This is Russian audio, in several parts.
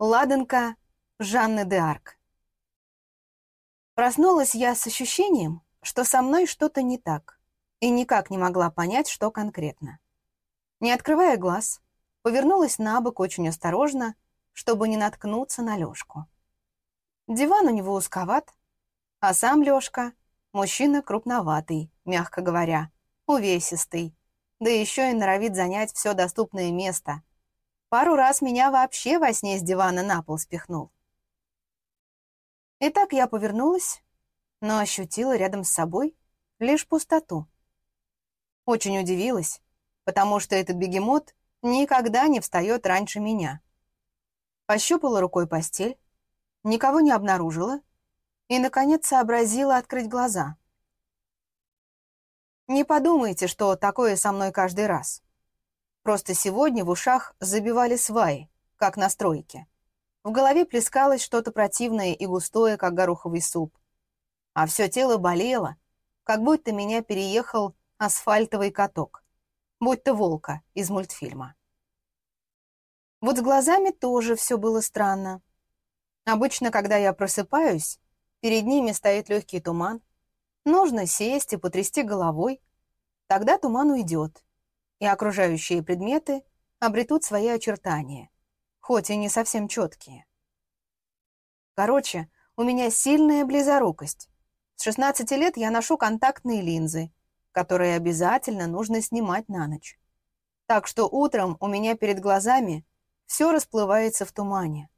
Ладанка Жанны де Арк. Проснулась я с ощущением, что со мной что-то не так, и никак не могла понять, что конкретно. Не открывая глаз, повернулась на бок очень осторожно, чтобы не наткнуться на Лёшку. Диван у него узковат, а сам Лёшка — мужчина крупноватый, мягко говоря, увесистый, да еще и норовит занять все доступное место — Пару раз меня вообще во сне с дивана на пол спихнул. Итак, я повернулась, но ощутила рядом с собой лишь пустоту. Очень удивилась, потому что этот бегемот никогда не встает раньше меня. Пощупала рукой постель, никого не обнаружила и, наконец, сообразила открыть глаза. Не подумайте, что такое со мной каждый раз. Просто сегодня в ушах забивали сваи, как на стройке. В голове плескалось что-то противное и густое, как гороховый суп. А все тело болело, как будто меня переехал асфальтовый каток, будто волка из мультфильма. Вот с глазами тоже все было странно. Обычно, когда я просыпаюсь, перед ними стоит легкий туман. Нужно сесть и потрясти головой. Тогда туман уйдет, и окружающие предметы обретут свои очертания, хоть и не совсем четкие. Короче, у меня сильная близорукость. С 16 лет я ношу контактные линзы, которые обязательно нужно снимать на ночь. Так что утром у меня перед глазами все расплывается в тумане.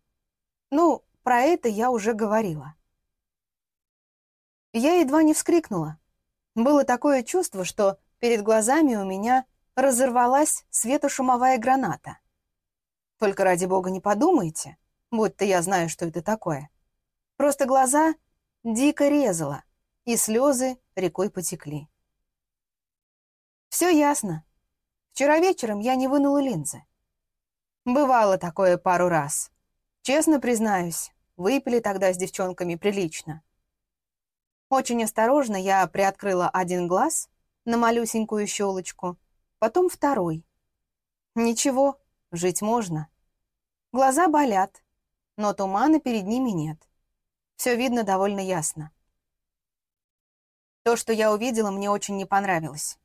Ну, про это я уже говорила. Я едва не вскрикнула. Было такое чувство, что перед глазами у меня разорвалась светошумовая граната. Только ради бога не подумайте, будто я знаю, что это такое. Просто глаза дико резало, и слезы рекой потекли. Все ясно. Вчера вечером я не вынула линзы. Бывало такое пару раз. Честно признаюсь, выпили тогда с девчонками прилично. Очень осторожно я приоткрыла один глаз на малюсенькую щелочку потом второй. Ничего, жить можно. Глаза болят, но тумана перед ними нет. Все видно довольно ясно. То, что я увидела, мне очень не понравилось.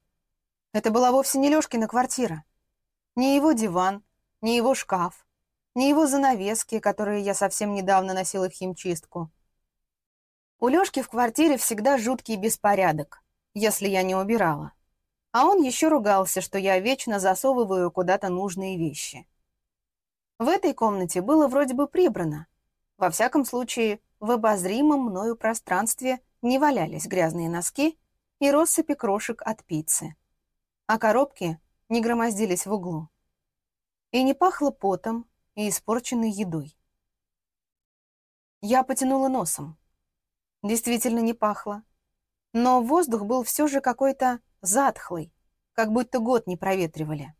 Это была вовсе не Лёшкина квартира. Ни его диван, ни его шкаф, ни его занавески, которые я совсем недавно носила в химчистку. У Лёшки в квартире всегда жуткий беспорядок, если я не убирала. А он еще ругался, что я вечно засовываю куда-то нужные вещи. В этой комнате было вроде бы прибрано. Во всяком случае, в обозримом мною пространстве не валялись грязные носки и россыпи крошек от пиццы. А коробки не громоздились в углу. И не пахло потом и испорченной едой. Я потянула носом. Действительно не пахло. Но воздух был все же какой-то затхлый, как будто год не проветривали.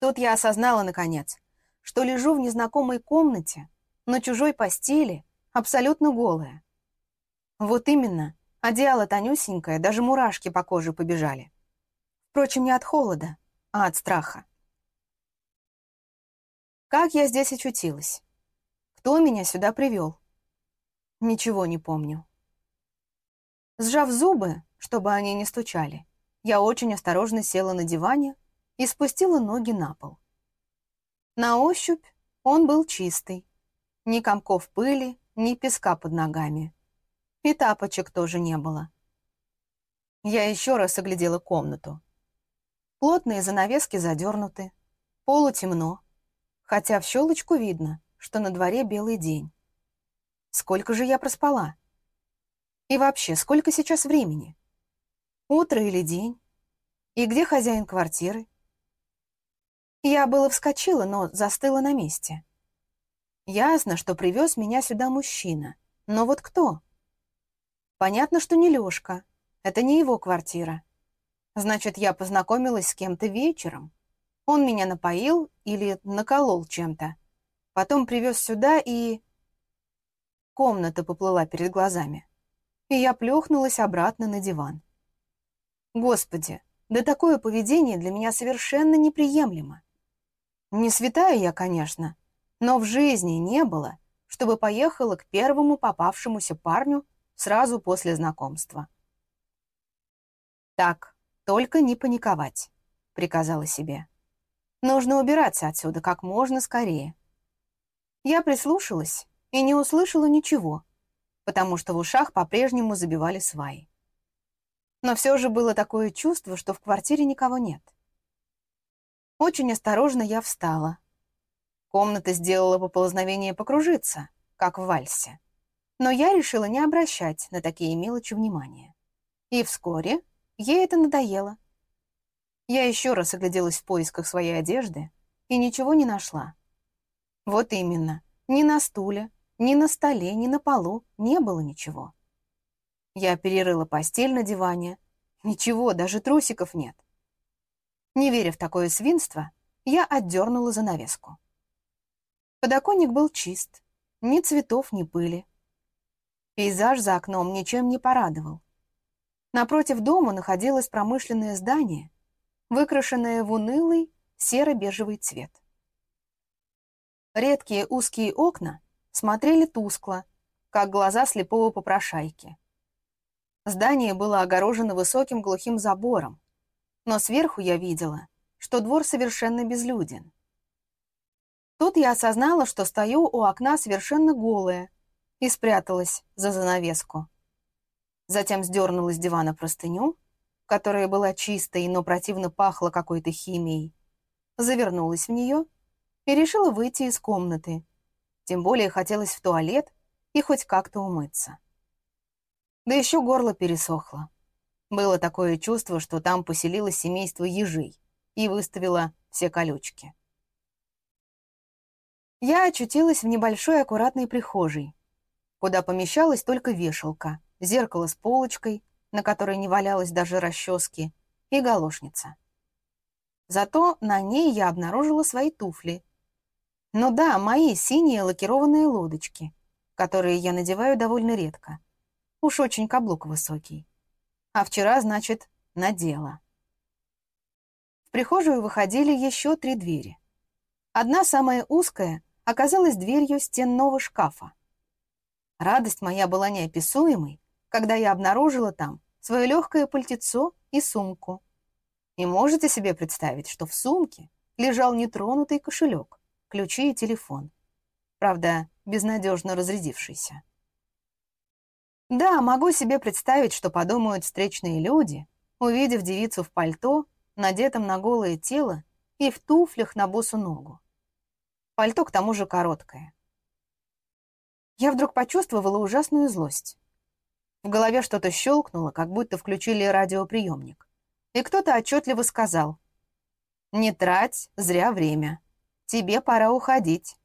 Тут я осознала, наконец, что лежу в незнакомой комнате, на чужой постели, абсолютно голая. Вот именно, одеяло тонюсенькое, даже мурашки по коже побежали. Впрочем, не от холода, а от страха. Как я здесь очутилась? Кто меня сюда привел? Ничего не помню. Сжав зубы, чтобы они не стучали. Я очень осторожно села на диване и спустила ноги на пол. На ощупь он был чистый. Ни комков пыли, ни песка под ногами. И тапочек тоже не было. Я еще раз оглядела комнату. Плотные занавески задернуты, полу темно, хотя в щелочку видно, что на дворе белый день. Сколько же я проспала? И вообще, сколько сейчас времени? Утро или день? И где хозяин квартиры? Я было вскочила, но застыла на месте. Ясно, что привез меня сюда мужчина. Но вот кто? Понятно, что не Лёшка. Это не его квартира. Значит, я познакомилась с кем-то вечером. Он меня напоил или наколол чем-то. Потом привез сюда и... Комната поплыла перед глазами. И я плюхнулась обратно на диван. Господи, да такое поведение для меня совершенно неприемлемо. Не святая я, конечно, Но в жизни не было, чтобы поехала к первому попавшемуся парню сразу после знакомства. «Так, только не паниковать», — приказала себе. «Нужно убираться отсюда как можно скорее». Я прислушалась и не услышала ничего, потому что в ушах по-прежнему забивали сваи. Но все же было такое чувство, что в квартире никого нет. Очень осторожно я встала. Комната сделала поползновение покружиться, как в вальсе. Но я решила не обращать на такие мелочи внимания. И вскоре ей это надоело. Я еще раз огляделась в поисках своей одежды и ничего не нашла. Вот именно, ни на стуле, ни на столе, ни на полу не было ничего. Я перерыла постель на диване. Ничего, даже трусиков нет. Не веря в такое свинство, я отдернула занавеску. Подоконник был чист, ни цветов, ни пыли. Пейзаж за окном ничем не порадовал. Напротив дома находилось промышленное здание, выкрашенное в унылый серо-бежевый цвет. Редкие узкие окна смотрели тускло, как глаза слепого попрошайки. Здание было огорожено высоким глухим забором, но сверху я видела, что двор совершенно безлюден. Тут я осознала, что стою у окна совершенно голая и спряталась за занавеску. Затем сдернула с дивана простыню, которая была чистой, но противно пахла какой-то химией, завернулась в нее и решила выйти из комнаты. Тем более хотелось в туалет и хоть как-то умыться. Да еще горло пересохло. Было такое чувство, что там поселилось семейство ежей и выставило все колючки. Я очутилась в небольшой аккуратной прихожей, куда помещалась только вешалка, зеркало с полочкой, на которой не валялось даже расчески, и галошница. Зато на ней я обнаружила свои туфли. Ну да, мои синие лакированные лодочки, которые я надеваю довольно редко. Уж очень каблук высокий а вчера, значит, надела. В прихожую выходили еще три двери. Одна, самая узкая, оказалась дверью стенного шкафа. Радость моя была неописуемой, когда я обнаружила там свое легкое пальтецо и сумку. И можете себе представить, что в сумке лежал нетронутый кошелек, ключи и телефон. Правда, безнадежно разрядившийся. Да, могу себе представить, что подумают встречные люди, увидев девицу в пальто, надетом на голое тело и в туфлях на босу ногу. Пальто к тому же короткое. Я вдруг почувствовала ужасную злость. В голове что-то щелкнуло, как будто включили радиоприемник. И кто-то отчетливо сказал, «Не трать зря время. Тебе пора уходить».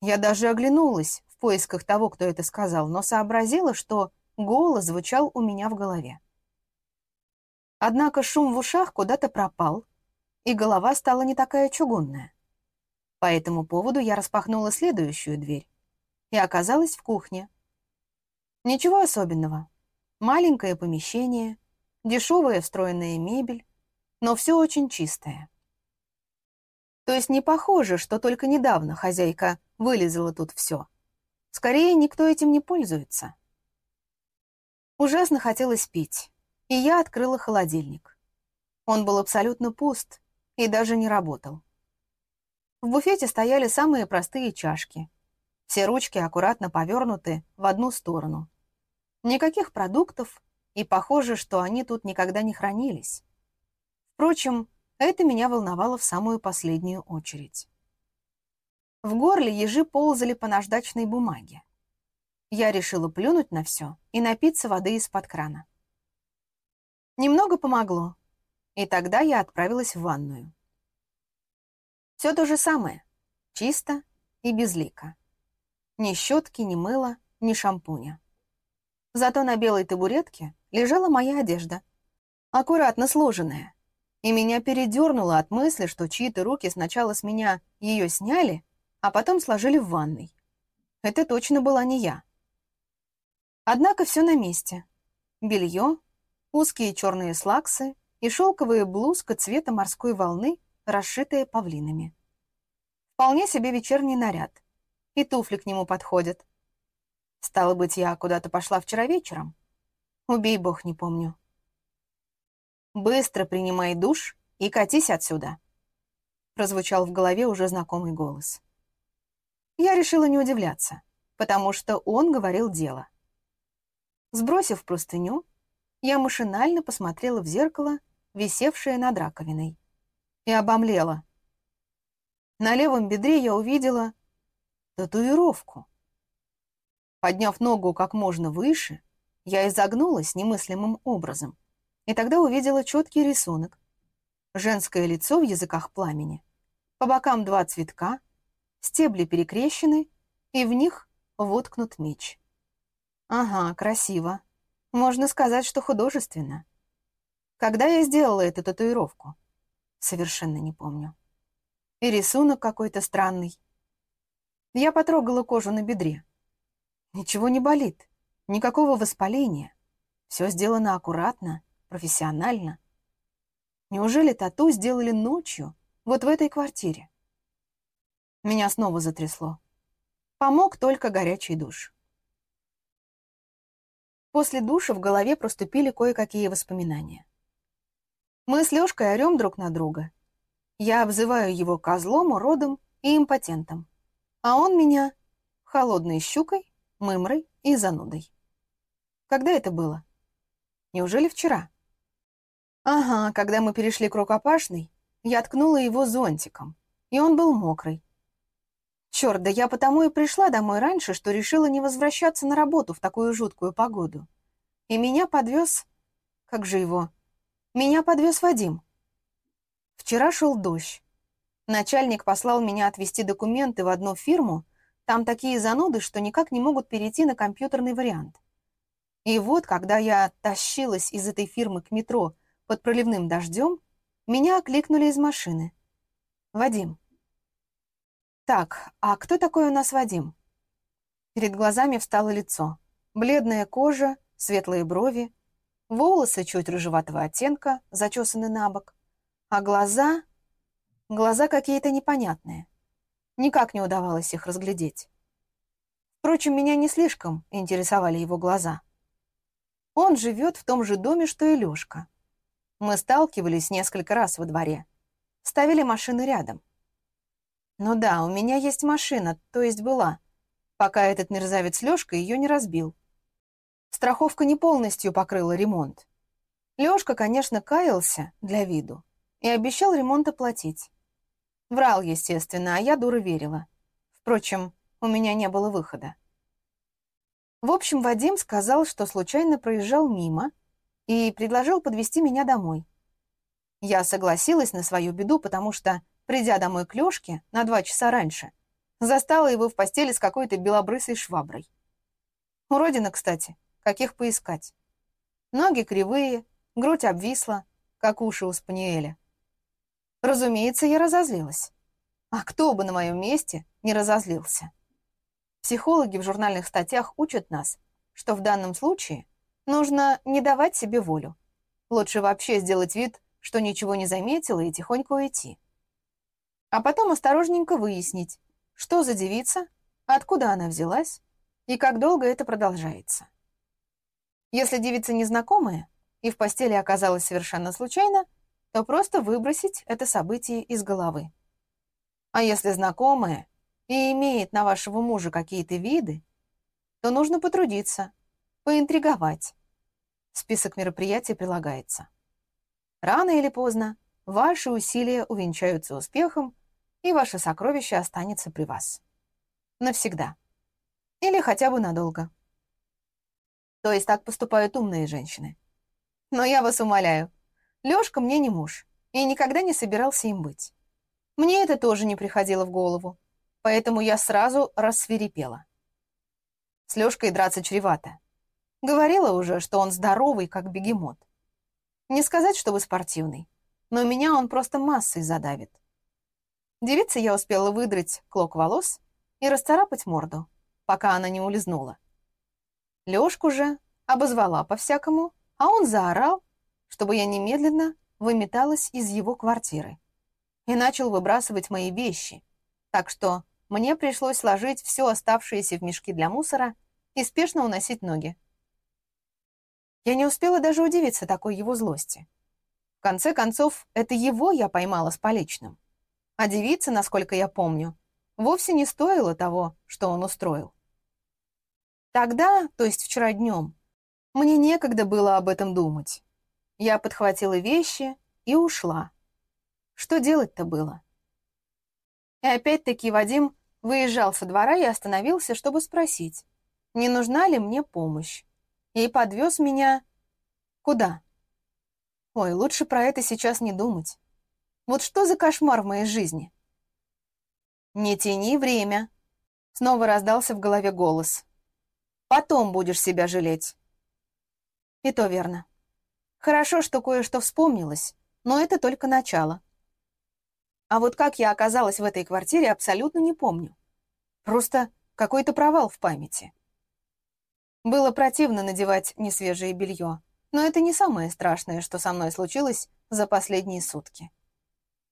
Я даже оглянулась, поисках того, кто это сказал, но сообразила, что голос звучал у меня в голове. Однако шум в ушах куда-то пропал, и голова стала не такая чугунная. По этому поводу я распахнула следующую дверь и оказалась в кухне. Ничего особенного. Маленькое помещение, дешевая встроенная мебель, но все очень чистое. То есть не похоже, что только недавно хозяйка вылезала тут все. Скорее, никто этим не пользуется. Ужасно хотелось пить, и я открыла холодильник. Он был абсолютно пуст и даже не работал. В буфете стояли самые простые чашки. Все ручки аккуратно повернуты в одну сторону. Никаких продуктов, и похоже, что они тут никогда не хранились. Впрочем, это меня волновало в самую последнюю очередь. В горле ежи ползали по наждачной бумаге. Я решила плюнуть на все и напиться воды из-под крана. Немного помогло, и тогда я отправилась в ванную. Все то же самое, чисто и безлико. Ни щетки, ни мыла, ни шампуня. Зато на белой табуретке лежала моя одежда, аккуратно сложенная, и меня передернуло от мысли, что чьи-то руки сначала с меня ее сняли, а потом сложили в ванной. Это точно была не я. Однако все на месте. Белье, узкие черные слаксы и шелковая блузка цвета морской волны, расшитая павлинами. Вполне себе вечерний наряд. И туфли к нему подходят. Стало быть, я куда-то пошла вчера вечером. Убей бог, не помню. «Быстро принимай душ и катись отсюда», — прозвучал в голове уже знакомый голос. Я решила не удивляться, потому что он говорил дело. Сбросив простыню, я машинально посмотрела в зеркало, висевшее над раковиной, и обомлела. На левом бедре я увидела татуировку. Подняв ногу как можно выше, я изогнулась немыслимым образом, и тогда увидела четкий рисунок. Женское лицо в языках пламени. По бокам два цветка, стебли перекрещены, и в них воткнут меч. Ага, красиво. Можно сказать, что художественно. Когда я сделала эту татуировку? Совершенно не помню. И рисунок какой-то странный. Я потрогала кожу на бедре. Ничего не болит, никакого воспаления. Все сделано аккуратно, профессионально. Неужели тату сделали ночью, вот в этой квартире? Меня снова затрясло. Помог только горячий душ. После душа в голове проступили кое-какие воспоминания. Мы с Лёшкой орём друг на друга. Я обзываю его козлом, уродом и импотентом. А он меня холодной щукой мымрой и занудой. Когда это было? Неужели вчера? Ага, когда мы перешли к рукопашной, я ткнула его зонтиком, и он был мокрый. Черт, да я потому и пришла домой раньше, что решила не возвращаться на работу в такую жуткую погоду. И меня подвез... Как же его? Меня подвез Вадим. Вчера шел дождь. Начальник послал меня отвезти документы в одну фирму, там такие зануды, что никак не могут перейти на компьютерный вариант. И вот, когда я тащилась из этой фирмы к метро под проливным дождем, меня окликнули из машины. «Вадим». «Так, а кто такой у нас Вадим?» Перед глазами встало лицо. Бледная кожа, светлые брови, волосы чуть рыжеватого оттенка, зачесаны на бок, а глаза... Глаза какие-то непонятные. Никак не удавалось их разглядеть. Впрочем, меня не слишком интересовали его глаза. Он живет в том же доме, что и Лёшка. Мы сталкивались несколько раз во дворе. Ставили машины рядом. Ну да, у меня есть машина, то есть была, пока этот мерзавец Лёшка её не разбил. Страховка не полностью покрыла ремонт. Лёшка, конечно, каялся для виду и обещал ремонт оплатить. Врал, естественно, а я, дура, верила. Впрочем, у меня не было выхода. В общем, Вадим сказал, что случайно проезжал мимо и предложил подвести меня домой. Я согласилась на свою беду, потому что, придя домой к Лёшке на два часа раньше, застала его в постели с какой-то белобрысой шваброй. Уродина, кстати, каких поискать. Ноги кривые, грудь обвисла, как уши у спаниеля. Разумеется, я разозлилась. А кто бы на моем месте не разозлился? Психологи в журнальных статьях учат нас, что в данном случае нужно не давать себе волю. Лучше вообще сделать вид, что ничего не заметила и тихонько уйти. А потом осторожненько выяснить, что за девица, откуда она взялась и как долго это продолжается. Если девица незнакомая и в постели оказалась совершенно случайно, то просто выбросить это событие из головы. А если знакомая и имеет на вашего мужа какие-то виды, то нужно потрудиться, поинтриговать. Список мероприятий прилагается. Рано или поздно ваши усилия увенчаются успехом, и ваше сокровище останется при вас. Навсегда. Или хотя бы надолго. То есть так поступают умные женщины. Но я вас умоляю, Лёшка мне не муж и никогда не собирался им быть. Мне это тоже не приходило в голову, поэтому я сразу рассверепела. С Лёшкой драться чревато. Говорила уже, что он здоровый, как бегемот. Не сказать, чтобы спортивный, но меня он просто массой задавит. Девице я успела выдрать клок волос и расцарапать морду, пока она не улизнула. Лёшку же обозвала по-всякому, а он заорал, чтобы я немедленно выметалась из его квартиры и начал выбрасывать мои вещи, Так что мне пришлось сложить все оставшееся в мешки для мусора и спешно уносить ноги. Я не успела даже удивиться такой его злости. В конце концов, это его я поймала с поличным. А девица, насколько я помню, вовсе не стоила того, что он устроил. Тогда, то есть вчера днем, мне некогда было об этом думать. Я подхватила вещи и ушла. Что делать-то было? И опять-таки Вадим выезжал со двора и остановился, чтобы спросить, не нужна ли мне помощь, и подвез меня... Куда? Ой, лучше про это сейчас не думать. Вот что за кошмар в моей жизни? «Не тяни время», — снова раздался в голове голос. «Потом будешь себя жалеть». И то верно. Хорошо, что кое-что вспомнилось, но это только начало. А вот как я оказалась в этой квартире, абсолютно не помню. Просто какой-то провал в памяти. Было противно надевать несвежее белье, но это не самое страшное, что со мной случилось за последние сутки.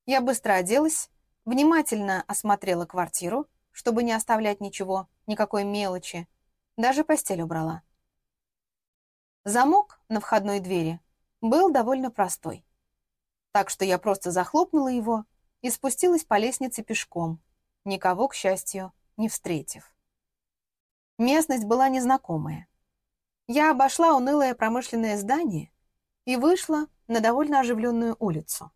Я быстро оделась, внимательно осмотрела квартиру, чтобы не оставлять ничего, никакой мелочи, даже постель убрала. Замок на входной двери был довольно простой, так что я просто захлопнула его и спустилась по лестнице пешком, никого, к счастью, не встретив. Местность была незнакомая. Я обошла унылое промышленное здание и вышла на довольно оживленную улицу.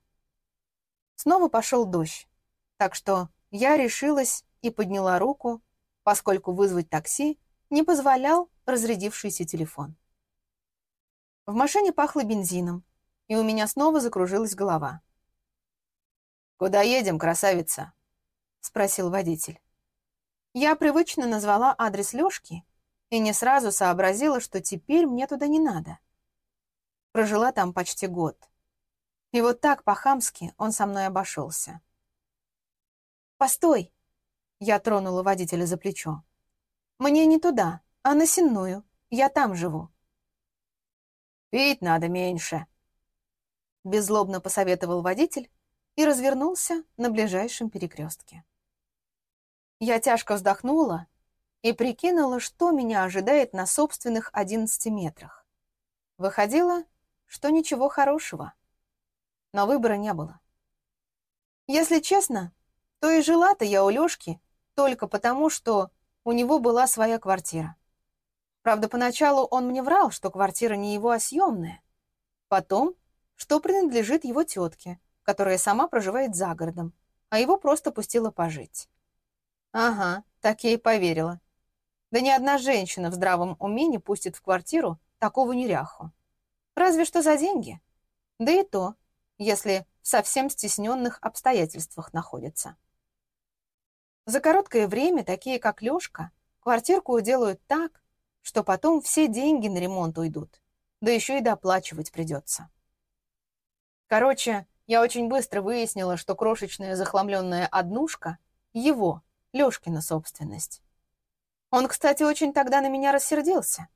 Снова пошел дождь, так что я решилась и подняла руку, поскольку вызвать такси не позволял разрядившийся телефон. В машине пахло бензином, и у меня снова закружилась голова. «Куда едем, красавица?» — спросил водитель. Я привычно назвала адрес Лёшки и не сразу сообразила, что теперь мне туда не надо. Прожила там почти год. И вот так по-хамски он со мной обошелся. «Постой!» — я тронула водителя за плечо. «Мне не туда, а на Сенную. Я там живу». «Пить надо меньше», — беззлобно посоветовал водитель, и развернулся на ближайшем перекрестке. Я тяжко вздохнула и прикинула, что меня ожидает на собственных 11 метрах. Выходило, что ничего хорошего. Но выбора не было. Если честно, то и жила-то я у Лёшки только потому, что у него была своя квартира. Правда, поначалу он мне врал, что квартира не его, а съемная. Потом, что принадлежит его тетке, которая сама проживает за городом, а его просто пустила пожить. Ага, так я и поверила. Да ни одна женщина в здравом уме не пустит в квартиру такого неряху. Разве что за деньги. Да и то, если в совсем стесненных обстоятельствах находится. За короткое время такие, как Лёшка, квартирку уделают так, что потом все деньги на ремонт уйдут, да еще и доплачивать придется. Короче, я очень быстро выяснила, что крошечная захламленная однушка — его, Лёшкина собственность. Он, кстати, очень тогда на меня рассердился.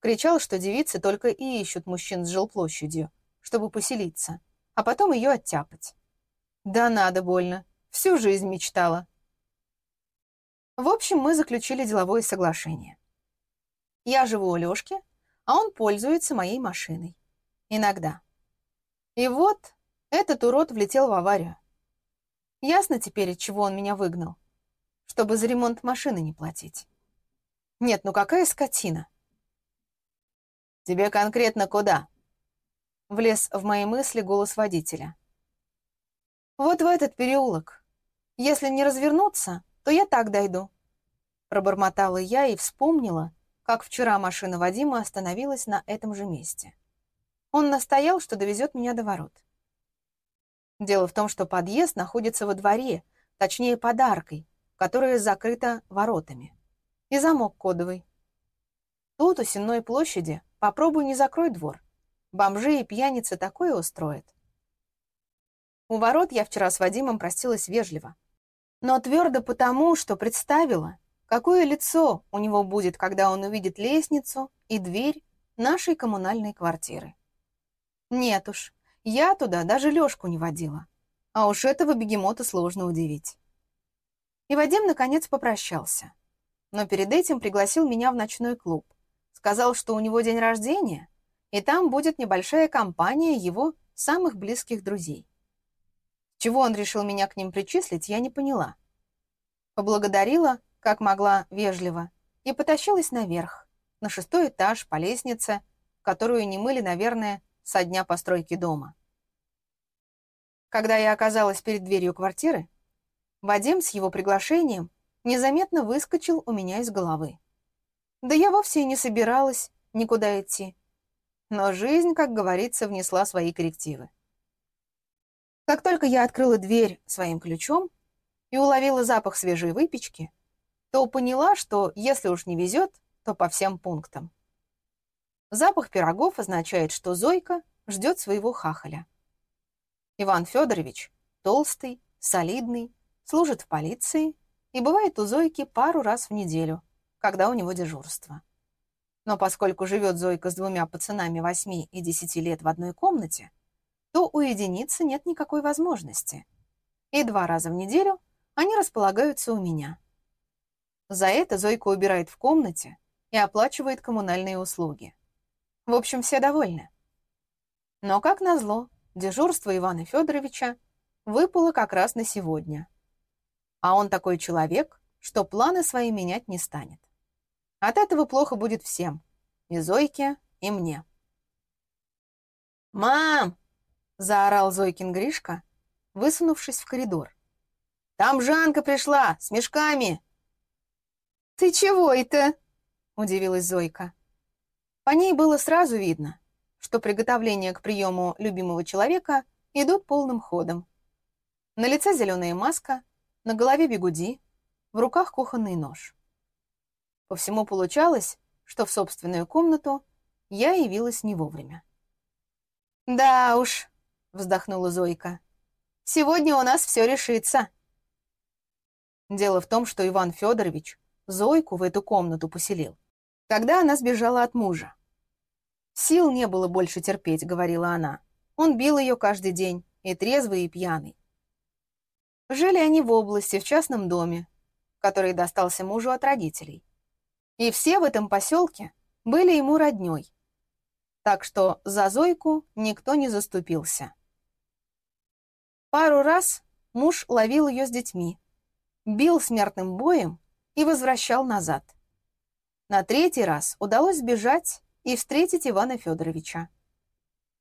Кричал, что девицы только и ищут мужчин с жилплощадью, чтобы поселиться, а потом ее оттяпать. Да надо больно, всю жизнь мечтала. В общем, мы заключили деловое соглашение. Я живу у Лёшки, а он пользуется моей машиной. Иногда. И вот этот урод влетел в аварию. Ясно теперь, от чего он меня выгнал. Чтобы за ремонт машины не платить. Нет, ну какая скотина. Тебе конкретно куда? Влез в мои мысли голос водителя. Вот в этот переулок. Если не развернуться, то я так дойду. Пробормотала я и вспомнила, как вчера машина Вадима остановилась на этом же месте. Он настоял, что довезет меня до ворот. Дело в том, что подъезд находится во дворе, точнее под аркой, которая закрыта воротами. И замок кодовый. Тут, у Сенной площади, попробуй не закрой двор. Бомжи и пьяницы такое устроят. У ворот я вчера с Вадимом простилась вежливо. Но твердо потому, что представила, какое лицо у него будет, когда он увидит лестницу и дверь нашей коммунальной квартиры. Нет уж, я туда даже Лёшку не водила. А уж этого бегемота сложно удивить. И Вадим, наконец, попрощался. Но перед этим пригласил меня в ночной клуб. Сказал, что у него день рождения, и там будет небольшая компания его самых близких друзей. Чего он решил меня к ним причислить, я не поняла. Поблагодарила, как могла, вежливо, и потащилась наверх, на шестой этаж, по лестнице, которую не мыли, наверное, со дня постройки дома. Когда я оказалась перед дверью квартиры, Вадим с его приглашением незаметно выскочил у меня из головы. Да я вовсе не собиралась никуда идти. Но жизнь, как говорится, внесла свои коррективы. Как только я открыла дверь своим ключом и уловила запах свежей выпечки, то поняла, что если уж не везет, то по всем пунктам. Запах пирогов означает, что Зойка ждет своего хахаля. Иван Федорович толстый, солидный, служит в полиции и бывает у Зойки пару раз в неделю, когда у него дежурство. Но поскольку живет Зойка с двумя пацанами восьми и десяти лет в одной комнате, то у единицы нет никакой возможности. И два раза в неделю они располагаются у меня. За это Зойка убирает в комнате и оплачивает коммунальные услуги. В общем, все довольны. Но, как назло, дежурство Ивана Федоровича выпало как раз на сегодня. А он такой человек, что планы свои менять не станет. От этого плохо будет всем. И Зойке, и мне. «Мам!» — заорал Зойкин Гришка, высунувшись в коридор. «Там Жанка пришла, с мешками!» «Ты чего это?» — удивилась Зойка. По ней было сразу видно, что приготовления к приему любимого человека идут полным ходом. На лице зеленая маска, на голове бегуди, в руках кухонный нож. По всему получалось, что в собственную комнату я явилась не вовремя. «Да уж», — вздохнула Зойка, — «сегодня у нас все решится». Дело в том, что Иван Федорович Зойку в эту комнату поселил, когда она сбежала от мужа. «Сил не было больше терпеть», — говорила она. Он бил ее каждый день, и трезвый, и пьяный. Жили они в области, в частном доме, который достался мужу от родителей. И все в этом поселке были ему роднёй. Так что за Зойку никто не заступился. Пару раз муж ловил ее с детьми, бил смертным боем и возвращал назад. На третий раз удалось сбежать и встретить Ивана Федоровича.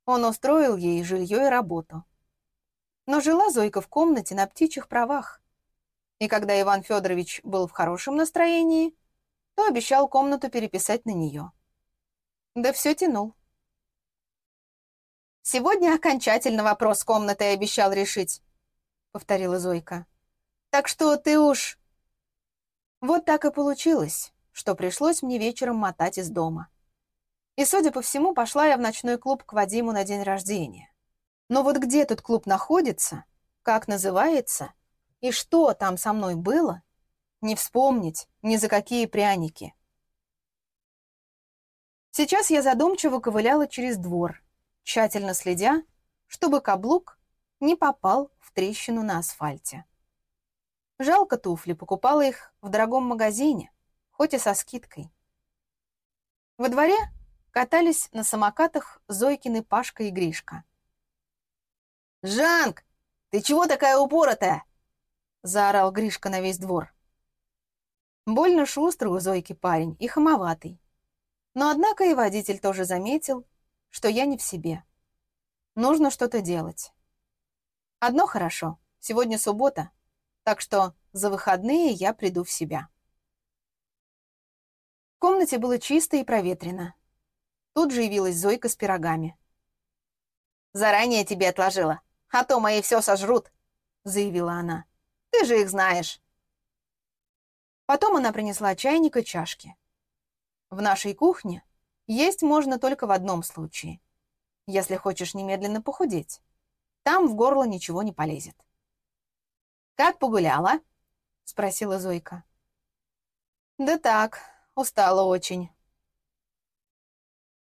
Он устроил ей жилье и работу. Но жила Зойка в комнате на птичьих правах. И когда Иван Федорович был в хорошем настроении, то обещал комнату переписать на нее. Да все тянул. «Сегодня окончательно вопрос комнаты обещал решить», — повторила Зойка. «Так что ты уж...» Вот так и получилось, что пришлось мне вечером мотать из дома. И, судя по всему, пошла я в ночной клуб к Вадиму на день рождения. Но вот где тут клуб находится, как называется и что там со мной было, не вспомнить ни за какие пряники. Сейчас я задумчиво ковыляла через двор, тщательно следя, чтобы каблук не попал в трещину на асфальте. Жалко туфли, покупала их в дорогом магазине, хоть и со скидкой. Во дворе катались на самокатах Зойкины Пашка и Гришка. «Жанк, ты чего такая упоротая?» — заорал Гришка на весь двор. Больно шустрый у Зойки парень и хамоватый. Но однако и водитель тоже заметил, что я не в себе. Нужно что-то делать. Одно хорошо, сегодня суббота, так что за выходные я приду в себя. В комнате было чисто и проветрено. Тут же явилась Зойка с пирогами. «Заранее тебе отложила, а то мои все сожрут», — заявила она. «Ты же их знаешь». Потом она принесла чайник и чашки. В нашей кухне есть можно только в одном случае. Если хочешь немедленно похудеть. Там в горло ничего не полезет. «Как погуляла?» — спросила Зойка. «Да так, устала очень»,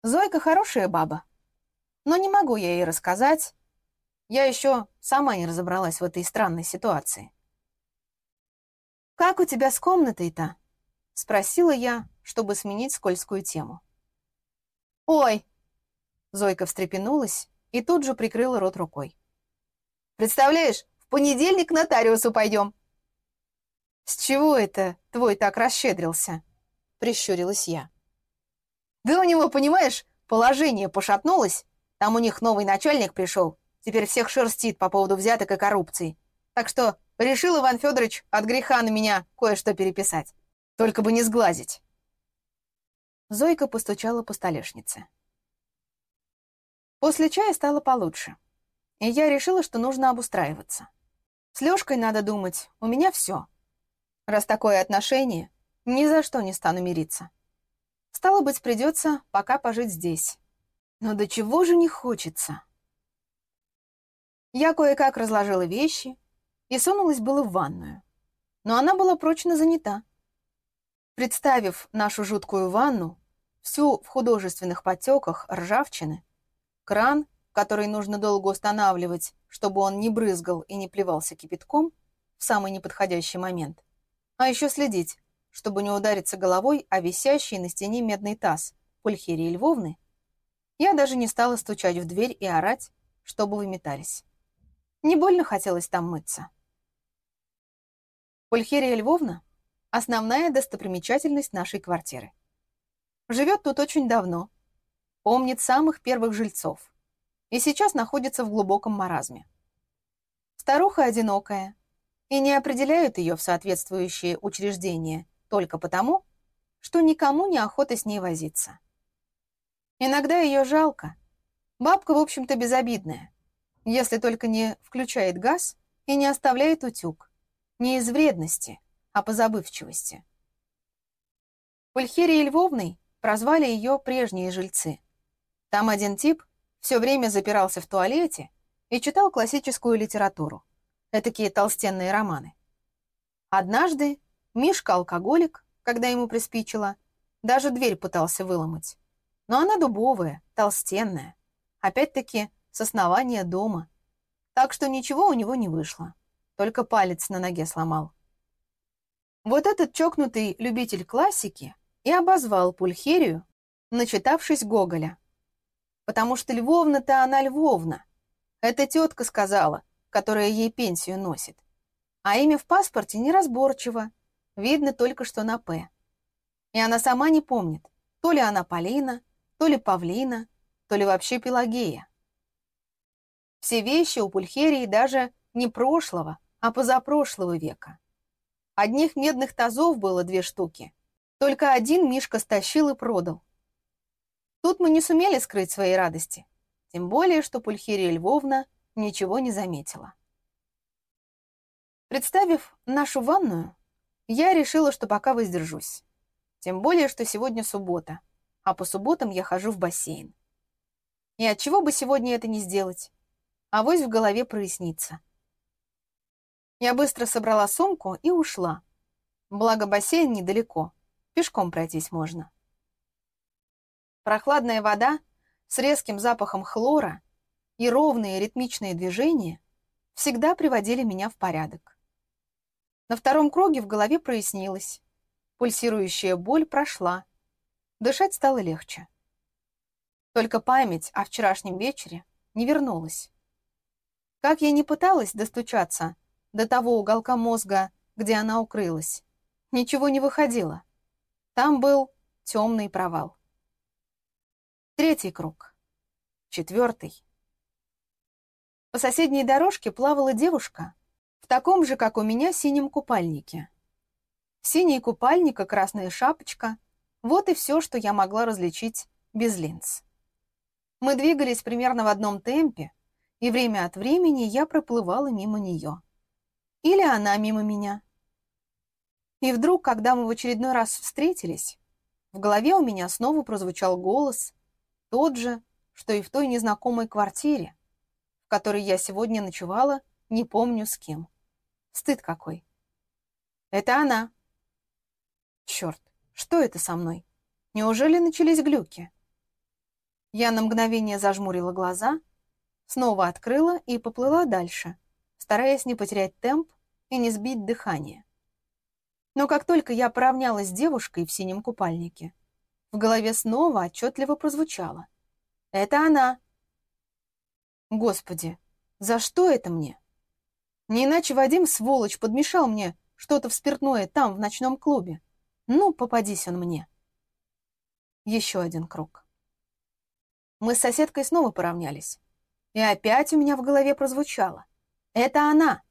Зойка хорошая баба, но не могу я ей рассказать. Я еще сама не разобралась в этой странной ситуации. «Как у тебя с комнатой-то?» — спросила я, чтобы сменить скользкую тему. «Ой!» — Зойка встрепенулась и тут же прикрыла рот рукой. «Представляешь, в понедельник к нотариусу пойдем!» «С чего это твой так расщедрился?» — прищурилась я. «Да у него, понимаешь, положение пошатнулось. Там у них новый начальник пришел. Теперь всех шерстит по поводу взяток и коррупции. Так что решил Иван Федорович от греха на меня кое-что переписать. Только бы не сглазить». Зойка постучала по столешнице. После чая стало получше, и я решила, что нужно обустраиваться. С Лёшкой надо думать, у меня все. Раз такое отношение, ни за что не стану мириться. Стало быть, придется пока пожить здесь. Но до чего же не хочется? Я кое-как разложила вещи и сунулась было в ванную. Но она была прочно занята. Представив нашу жуткую ванну, всю в художественных потеках ржавчины, кран, который нужно долго устанавливать, чтобы он не брызгал и не плевался кипятком в самый неподходящий момент, а еще следить, чтобы не удариться головой о висящий на стене медный таз Пульхерии Львовны, я даже не стала стучать в дверь и орать, чтобы выметались. Не больно хотелось там мыться. Пульхерия Львовна — основная достопримечательность нашей квартиры. Живет тут очень давно, помнит самых первых жильцов и сейчас находится в глубоком маразме. Старуха одинокая, и не определяют ее в соответствующие учреждения только потому, что никому не охота с ней возиться. Иногда ее жалко. Бабка, в общем-то, безобидная, если только не включает газ и не оставляет утюг. Не из вредности, а по забывчивости. Пульхерией Львовной прозвали ее прежние жильцы. Там один тип все время запирался в туалете и читал классическую литературу этакие толстенные романы. Однажды Мишка-алкоголик, когда ему приспичило, даже дверь пытался выломать. Но она дубовая, толстенная. Опять-таки, с основания дома. Так что ничего у него не вышло. Только палец на ноге сломал. Вот этот чокнутый любитель классики и обозвал Пульхерию, начитавшись Гоголя. Потому что Львовна-то она Львовна. Эта тетка сказала, которая ей пенсию носит. А имя в паспорте неразборчиво, видно только, что на «П». И она сама не помнит, то ли она Полина, то ли Павлина, то ли вообще Пелагея. Все вещи у Пульхерии даже не прошлого, а позапрошлого века. Одних медных тазов было две штуки. Только один Мишка стащил и продал. Тут мы не сумели скрыть своей радости. Тем более, что Пульхерия Львовна ничего не заметила. Представив нашу ванную, я решила, что пока воздержусь. Тем более, что сегодня суббота, а по субботам я хожу в бассейн. И от чего бы сегодня это не сделать? Авось в голове прояснится. Я быстро собрала сумку и ушла. Благо бассейн недалеко, пешком пройтись можно. Прохладная вода с резким запахом хлора и ровные ритмичные движения всегда приводили меня в порядок. На втором круге в голове прояснилось. Пульсирующая боль прошла. Дышать стало легче. Только память о вчерашнем вечере не вернулась. Как я не пыталась достучаться до того уголка мозга, где она укрылась, ничего не выходило. Там был темный провал. Третий круг. Четвертый. По соседней дорожке плавала девушка в таком же, как у меня, синем купальнике. Синий купальник и красная шапочка — вот и все, что я могла различить без линз. Мы двигались примерно в одном темпе, и время от времени я проплывала мимо нее. Или она мимо меня. И вдруг, когда мы в очередной раз встретились, в голове у меня снова прозвучал голос, тот же, что и в той незнакомой квартире, которой я сегодня ночевала, не помню с кем. Стыд какой. Это она. Черт, что это со мной? Неужели начались глюки? Я на мгновение зажмурила глаза, снова открыла и поплыла дальше, стараясь не потерять темп и не сбить дыхание. Но как только я поравнялась с девушкой в синем купальнике, в голове снова отчетливо прозвучало. «Это она!» Господи, за что это мне? Не иначе Вадим, сволочь, подмешал мне что-то в спиртное там, в ночном клубе. Ну, попадись он мне. Еще один круг. Мы с соседкой снова поравнялись. И опять у меня в голове прозвучало. Это она.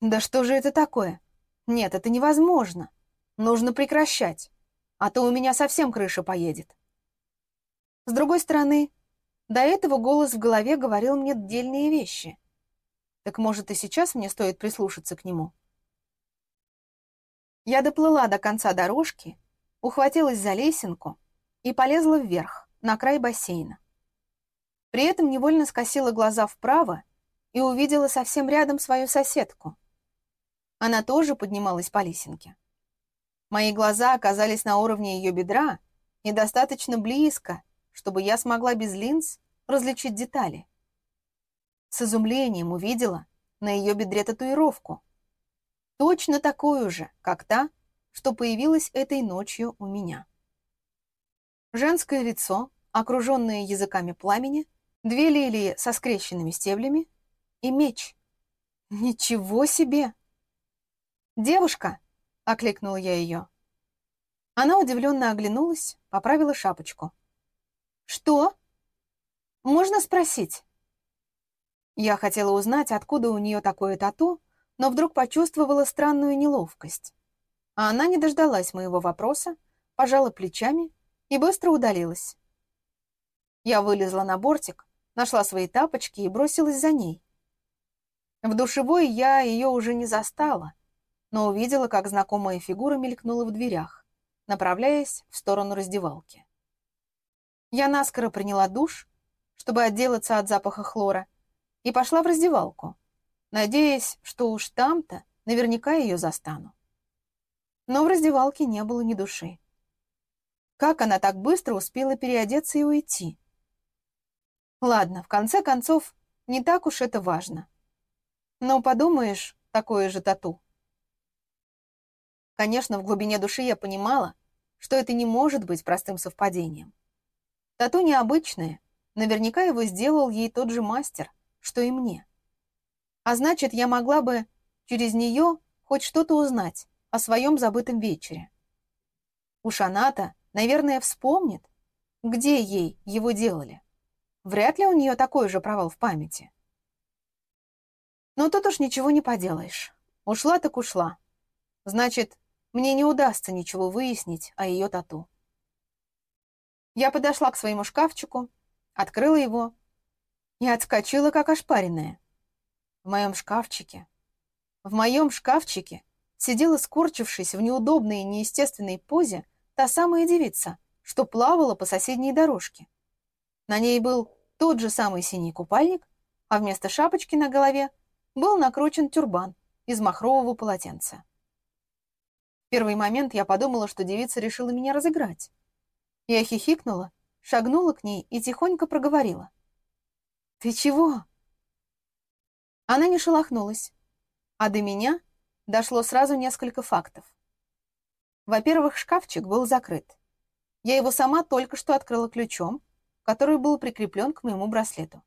Да что же это такое? Нет, это невозможно. Нужно прекращать, а то у меня совсем крыша поедет. С другой стороны, до этого голос в голове говорил мне дельные вещи. Так может и сейчас мне стоит прислушаться к нему? Я доплыла до конца дорожки, ухватилась за лесенку и полезла вверх, на край бассейна. При этом невольно скосила глаза вправо и увидела совсем рядом свою соседку. Она тоже поднималась по лесенке. Мои глаза оказались на уровне ее бедра и достаточно близко, чтобы я смогла без линз различить детали. С изумлением увидела на ее бедре татуировку. Точно такую же, как та, что появилась этой ночью у меня. Женское лицо, окруженное языками пламени, две лилии со скрещенными стеблями и меч. Ничего себе! «Девушка!» — окликнула я ее. Она удивленно оглянулась, поправила шапочку. «Что? Можно спросить?» Я хотела узнать, откуда у нее такое тату, но вдруг почувствовала странную неловкость. А она не дождалась моего вопроса, пожала плечами и быстро удалилась. Я вылезла на бортик, нашла свои тапочки и бросилась за ней. В душевой я ее уже не застала, но увидела, как знакомая фигура мелькнула в дверях, направляясь в сторону раздевалки. Я наскоро приняла душ, чтобы отделаться от запаха хлора, и пошла в раздевалку, надеясь, что уж там-то наверняка ее застану. Но в раздевалке не было ни души. Как она так быстро успела переодеться и уйти? Ладно, в конце концов, не так уж это важно. Но подумаешь, такое же тату. Конечно, в глубине души я понимала, что это не может быть простым совпадением. Тату необычное, наверняка его сделал ей тот же мастер, что и мне. А значит, я могла бы через нее хоть что-то узнать о своем забытом вечере. Уж она-то, наверное, вспомнит, где ей его делали. Вряд ли у нее такой же провал в памяти. Но тут уж ничего не поделаешь. Ушла так ушла. Значит, мне не удастся ничего выяснить о ее тату. Я подошла к своему шкафчику, открыла его и отскочила, как ошпаренная. В моем шкафчике, в моем шкафчике сидела, скорчившись в неудобной и неестественной позе, та самая девица, что плавала по соседней дорожке. На ней был тот же самый синий купальник, а вместо шапочки на голове был накручен тюрбан из махрового полотенца. В первый момент я подумала, что девица решила меня разыграть. Я хихикнула, шагнула к ней и тихонько проговорила. «Ты чего?» Она не шелохнулась, а до меня дошло сразу несколько фактов. Во-первых, шкафчик был закрыт. Я его сама только что открыла ключом, который был прикреплен к моему браслету.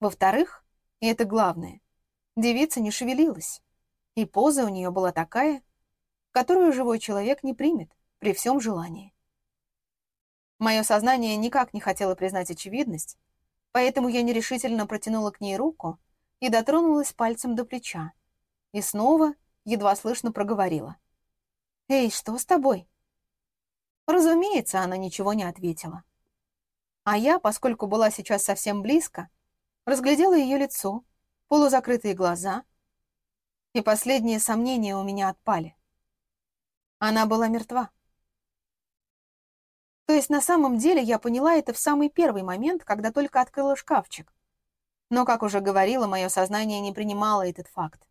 Во-вторых, и это главное, девица не шевелилась, и поза у нее была такая, которую живой человек не примет при всем желании. Мое сознание никак не хотело признать очевидность, поэтому я нерешительно протянула к ней руку и дотронулась пальцем до плеча, и снова едва слышно проговорила. «Эй, что с тобой?» Разумеется, она ничего не ответила. А я, поскольку была сейчас совсем близко, разглядела ее лицо, полузакрытые глаза, и последние сомнения у меня отпали. Она была мертва. То есть на самом деле я поняла это в самый первый момент, когда только открыла шкафчик. Но, как уже говорила, мое сознание не принимало этот факт.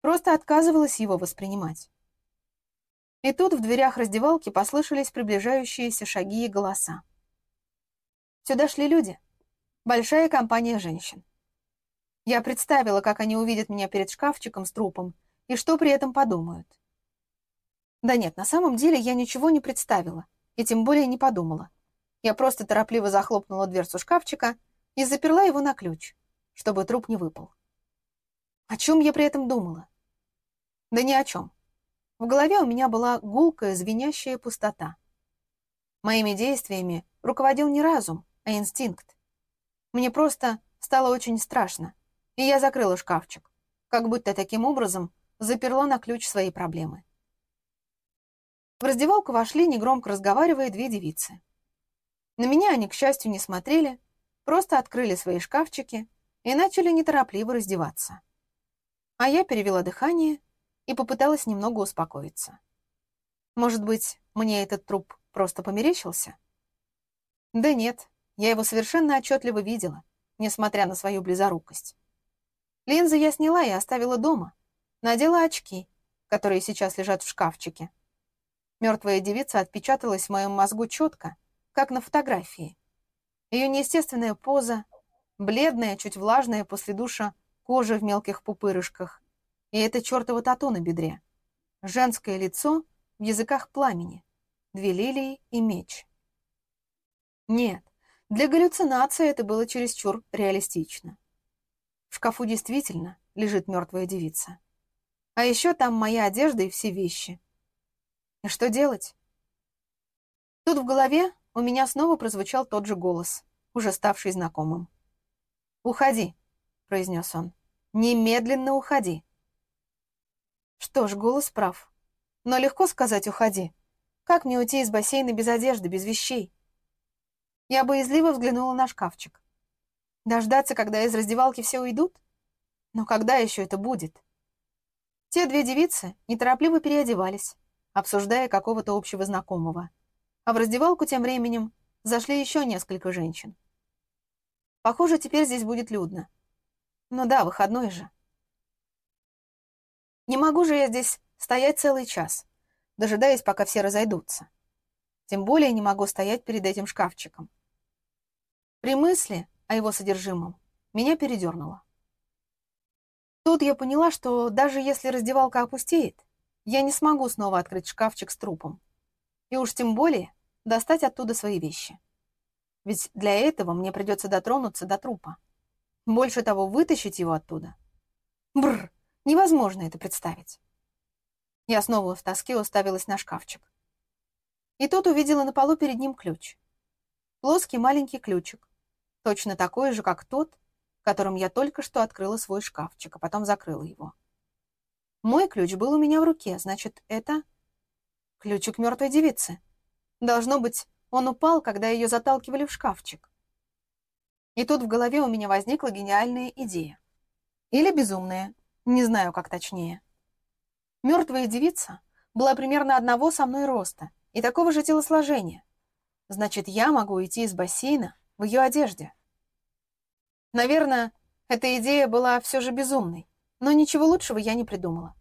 Просто отказывалось его воспринимать. И тут в дверях раздевалки послышались приближающиеся шаги и голоса. Сюда шли люди. Большая компания женщин. Я представила, как они увидят меня перед шкафчиком с трупом, и что при этом подумают. Да нет, на самом деле я ничего не представила, и тем более не подумала. Я просто торопливо захлопнула дверцу шкафчика и заперла его на ключ, чтобы труп не выпал. О чем я при этом думала? Да ни о чем. В голове у меня была гулкая, звенящая пустота. Моими действиями руководил не разум, а инстинкт. Мне просто стало очень страшно, и я закрыла шкафчик, как будто таким образом заперла на ключ свои проблемы. В раздевалку вошли, негромко разговаривая, две девицы. На меня они, к счастью, не смотрели, просто открыли свои шкафчики и начали неторопливо раздеваться. А я перевела дыхание и попыталась немного успокоиться. Может быть, мне этот труп просто померещился? Да нет, я его совершенно отчетливо видела, несмотря на свою близорукость. Линзы я сняла и оставила дома. Надела очки, которые сейчас лежат в шкафчике. Мертвая девица отпечаталась в моем мозгу четко, как на фотографии. Ее неестественная поза, бледная, чуть влажная после душа кожа в мелких пупырышках, и это чертово тату на бедре. Женское лицо в языках пламени, две лилии и меч. Нет, для галлюцинации это было чересчур реалистично. В шкафу действительно лежит мертвая девица. А еще там моя одежда и все вещи. И что делать? Тут в голове у меня снова прозвучал тот же голос, уже ставший знакомым. «Уходи», — произнес он. «Немедленно уходи». Что ж, голос прав. Но легко сказать «уходи». Как мне уйти из бассейна без одежды, без вещей? Я боязливо взглянула на шкафчик. Дождаться, когда из раздевалки все уйдут? Но когда еще это будет? Те две девицы неторопливо переодевались, обсуждая какого-то общего знакомого. А в раздевалку тем временем зашли еще несколько женщин. Похоже, теперь здесь будет людно. Ну да, выходной же. Не могу же я здесь стоять целый час, дожидаясь, пока все разойдутся. Тем более не могу стоять перед этим шкафчиком. При мысли о его содержимом меня передернуло. Тут я поняла, что даже если раздевалка опустеет, я не смогу снова открыть шкафчик с трупом. И уж тем более достать оттуда свои вещи. Ведь для этого мне придется дотронуться до трупа. Больше того, вытащить его оттуда. Бррр, невозможно это представить. Я снова в тоске уставилась на шкафчик. И тут увидела на полу перед ним ключ. Плоский маленький ключик, Точно такой же, как тот, которым я только что открыла свой шкафчик, а потом закрыла его. Мой ключ был у меня в руке, значит, это ключик мертвой девицы. Должно быть, он упал, когда ее заталкивали в шкафчик. И тут в голове у меня возникла гениальная идея. Или безумная, не знаю, как точнее. Мертвая девица была примерно одного со мной роста и такого же телосложения. Значит, я могу уйти из бассейна в ее одежде. Наверное, эта идея была все же безумной, но ничего лучшего я не придумала.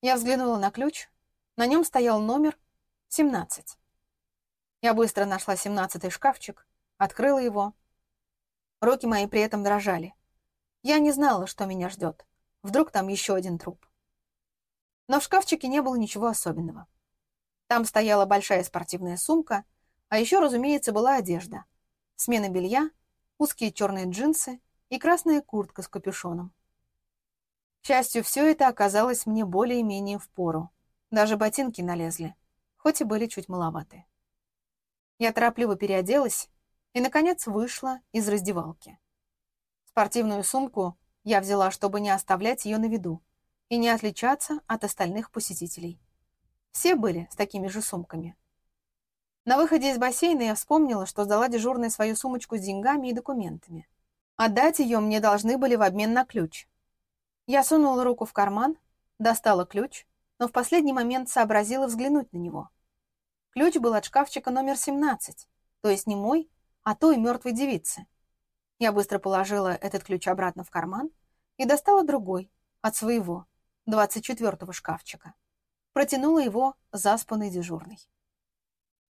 Я взглянула на ключ, на нем стоял номер 17. Я быстро нашла 17-й шкафчик, открыла его. Руки мои при этом дрожали. Я не знала, что меня ждет. Вдруг там еще один труп. Но в шкафчике не было ничего особенного. Там стояла большая спортивная сумка, а еще, разумеется, была одежда смена белья, узкие черные джинсы и красная куртка с капюшоном. К счастью, все это оказалось мне более-менее впору. Даже ботинки налезли, хоть и были чуть маловаты. Я торопливо переоделась и, наконец, вышла из раздевалки. Спортивную сумку я взяла, чтобы не оставлять ее на виду и не отличаться от остальных посетителей. Все были с такими же сумками. На выходе из бассейна я вспомнила, что сдала дежурной свою сумочку с деньгами и документами. Отдать ее мне должны были в обмен на ключ. Я сунула руку в карман, достала ключ, но в последний момент сообразила взглянуть на него. Ключ был от шкафчика номер 17, то есть не мой, а той мертвой девицы. Я быстро положила этот ключ обратно в карман и достала другой, от своего, 24-го шкафчика. Протянула его заспанной дежурной.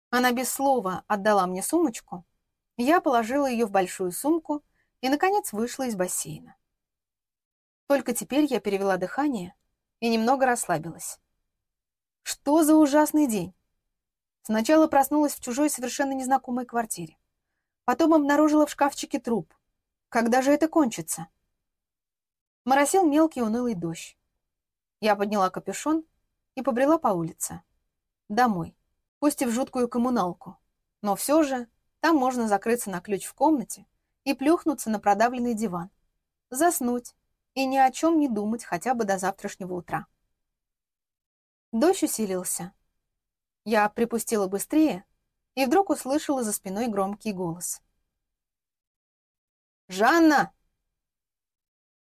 Она без слова отдала мне сумочку, я положила ее в большую сумку и, наконец, вышла из бассейна. Только теперь я перевела дыхание и немного расслабилась. Что за ужасный день? Сначала проснулась в чужой совершенно незнакомой квартире. Потом обнаружила в шкафчике труп. Когда же это кончится? Моросил мелкий унылый дождь. Я подняла капюшон и побрела по улице. Домой, пусть и в жуткую коммуналку. Но все же там можно закрыться на ключ в комнате и плюхнуться на продавленный диван, заснуть и ни о чем не думать хотя бы до завтрашнего утра. Дождь усилился. Я припустила быстрее и вдруг услышала за спиной громкий голос. «Жанна!»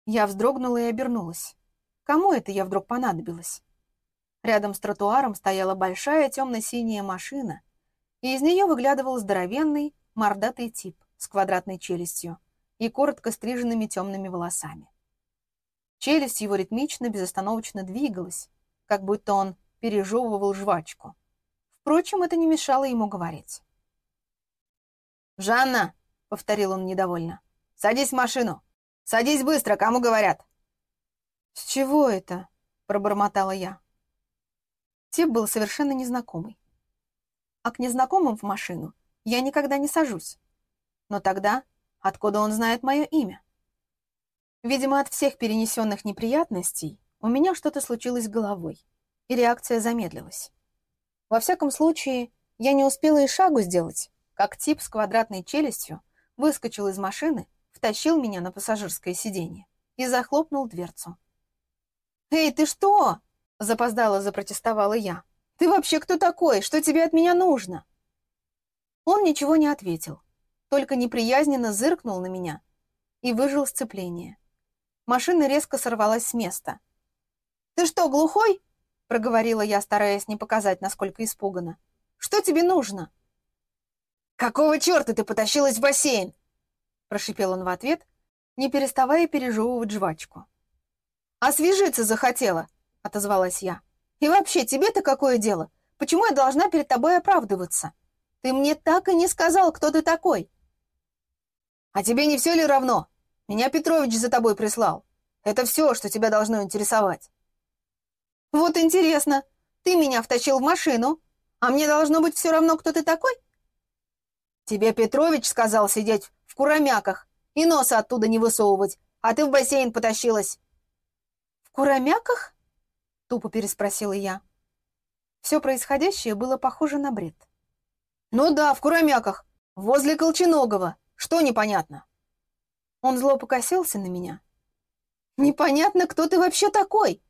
Я вздрогнула и обернулась. Кому это я вдруг понадобилась? Рядом с тротуаром стояла большая темно-синяя машина, и из нее выглядывал здоровенный, мордатый тип с квадратной челюстью и коротко стриженными темными волосами. Челюсть его ритмично, безостановочно двигалась, как будто он пережевывал жвачку. Впрочем, это не мешало ему говорить. «Жанна!» — повторил он недовольно. «Садись в машину! Садись быстро, кому говорят!» «С чего это?» — пробормотала я. Тип был совершенно незнакомый. А к незнакомым в машину я никогда не сажусь. Но тогда откуда он знает мое имя? Видимо, от всех перенесенных неприятностей у меня что-то случилось с головой, и реакция замедлилась. Во всяком случае, я не успела и шагу сделать, как тип с квадратной челюстью выскочил из машины, втащил меня на пассажирское сиденье и захлопнул дверцу. «Эй, ты что?» — запоздало запротестовала я. «Ты вообще кто такой? Что тебе от меня нужно?» Он ничего не ответил, только неприязненно зыркнул на меня и выжил сцепление. Машина резко сорвалась с места. «Ты что, глухой?» — проговорила я, стараясь не показать, насколько испугана. «Что тебе нужно?» «Какого черта ты потащилась в бассейн?» — прошипел он в ответ, не переставая пережевывать жвачку. «Освежиться захотела», — отозвалась я. «И вообще, тебе-то какое дело? Почему я должна перед тобой оправдываться? Ты мне так и не сказал, кто ты такой». «А тебе не все ли равно?» Меня Петрович за тобой прислал. Это все, что тебя должно интересовать. Вот интересно, ты меня втащил в машину, а мне должно быть все равно, кто ты такой? Тебе Петрович сказал сидеть в куромяках и носа оттуда не высовывать, а ты в бассейн потащилась. В куромяках? Тупо переспросила я. Все происходящее было похоже на бред. Ну да, в куромяках, возле Колченогова. Что непонятно? Он зло покосился на меня. «Непонятно, кто ты вообще такой?»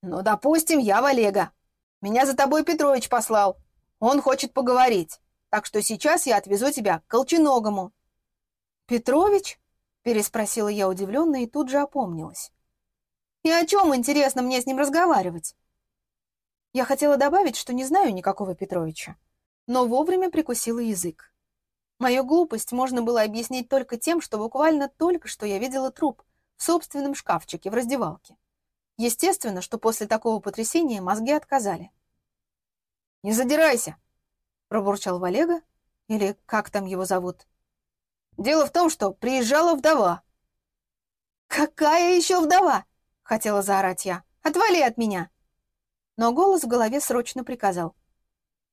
«Ну, допустим, я Валега. Меня за тобой Петрович послал. Он хочет поговорить. Так что сейчас я отвезу тебя к Колченогому». «Петрович?» — переспросила я удивленно и тут же опомнилась. «И о чем, интересно, мне с ним разговаривать?» Я хотела добавить, что не знаю никакого Петровича, но вовремя прикусила язык. Мою глупость можно было объяснить только тем, что буквально только что я видела труп в собственном шкафчике в раздевалке. Естественно, что после такого потрясения мозги отказали. «Не задирайся!» — пробурчал Валега, или как там его зовут. «Дело в том, что приезжала вдова». «Какая еще вдова?» — хотела заорать я. «Отвали от меня!» Но голос в голове срочно приказал.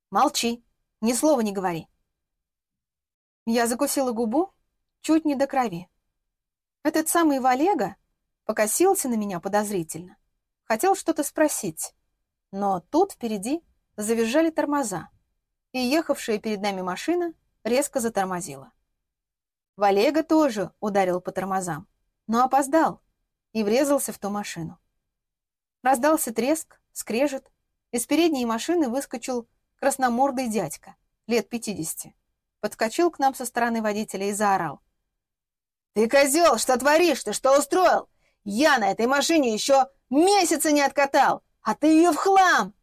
«Молчи, ни слова не говори». Я закусила губу чуть не до крови. Этот самый Валега покосился на меня подозрительно. Хотел что-то спросить. Но тут впереди завизжали тормоза, и ехавшая перед нами машина резко затормозила. Валега тоже ударил по тормозам, но опоздал и врезался в ту машину. Раздался треск, скрежет, из передней машины выскочил красномордый дядька, лет пятидесяти подскочил к нам со стороны водителя и заорал. «Ты козел, что творишь? Ты что устроил? Я на этой машине еще месяца не откатал, а ты ее в хлам!»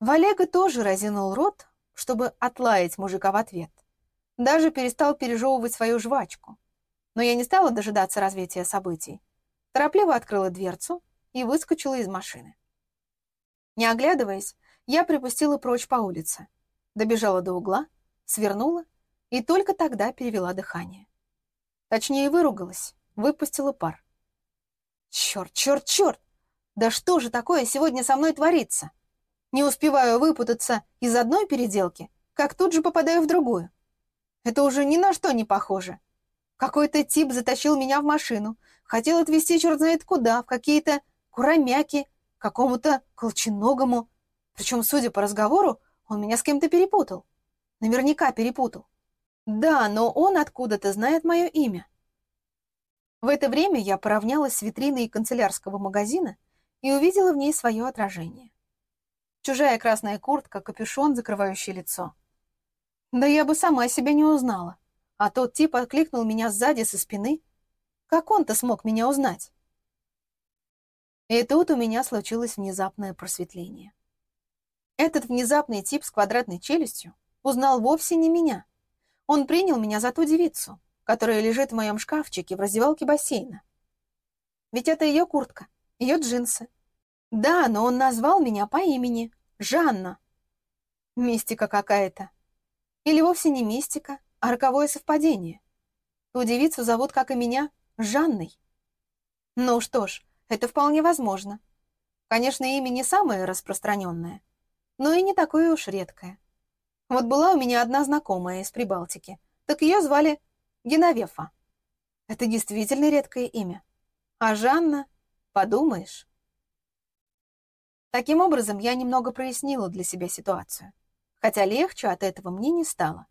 Валега тоже разинул рот, чтобы отлаять мужика в ответ. Даже перестал пережевывать свою жвачку. Но я не стала дожидаться развития событий. Торопливо открыла дверцу и выскочила из машины. Не оглядываясь, я припустила прочь по улице. Добежала до угла, свернула и только тогда перевела дыхание. Точнее, выругалась, выпустила пар. Черт, черт, черт! Да что же такое сегодня со мной творится? Не успеваю выпутаться из одной переделки, как тут же попадаю в другую. Это уже ни на что не похоже. Какой-то тип затащил меня в машину, хотел отвезти черт знает куда, в какие-то курамяки, какому-то колченогому. Причем, судя по разговору, он меня с кем-то перепутал. Наверняка перепутал. Да, но он откуда-то знает мое имя. В это время я поравнялась с витриной канцелярского магазина и увидела в ней свое отражение. Чужая красная куртка, капюшон, закрывающий лицо. Да я бы сама себя не узнала. А тот тип откликнул меня сзади со спины. Как он-то смог меня узнать? И тут у меня случилось внезапное просветление. Этот внезапный тип с квадратной челюстью узнал вовсе не меня. Он принял меня за ту девицу, которая лежит в моем шкафчике в раздевалке бассейна. Ведь это ее куртка, ее джинсы. Да, но он назвал меня по имени Жанна. Мистика какая-то. Или вовсе не мистика, а роковое совпадение. Ту девицу зовут, как и меня, Жанной. Ну что ж, это вполне возможно. Конечно, имя не самое распространенное, но и не такое уж редкое. Вот была у меня одна знакомая из Прибалтики, так ее звали Геновефа. Это действительно редкое имя. А Жанна, подумаешь. Таким образом, я немного прояснила для себя ситуацию, хотя легче от этого мне не стало.